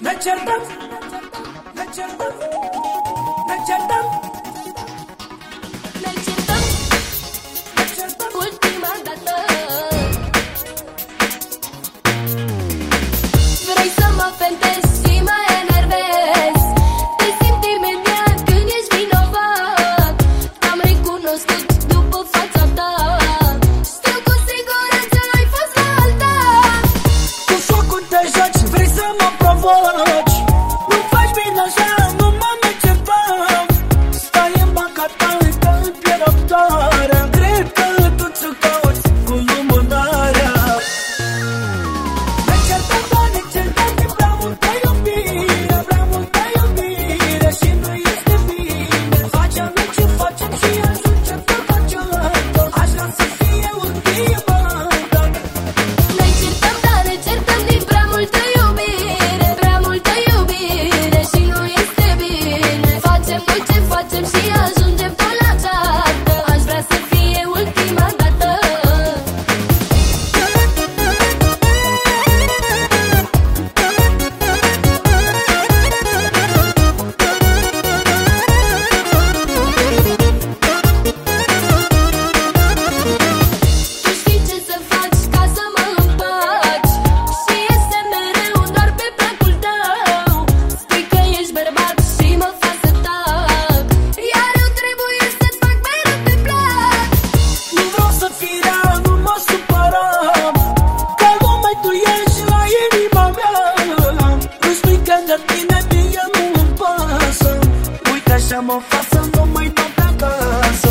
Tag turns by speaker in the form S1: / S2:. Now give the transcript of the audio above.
S1: Let your butt, let your butt. for mine mie nu-mi pasă. Uite așa mă fac să nu mai dau acasă.